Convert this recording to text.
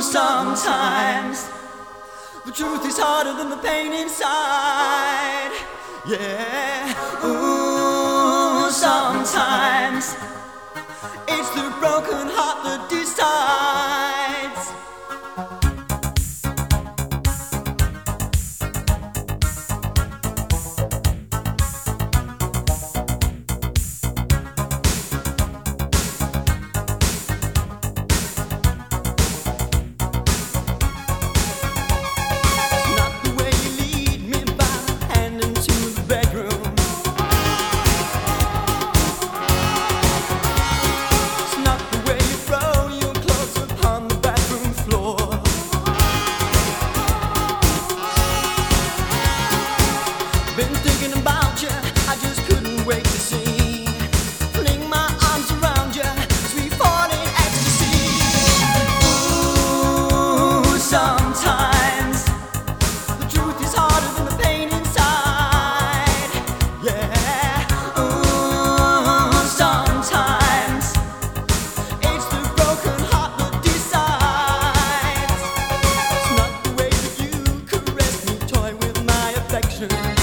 Sometimes the truth is harder than the pain inside. Yeah. treasure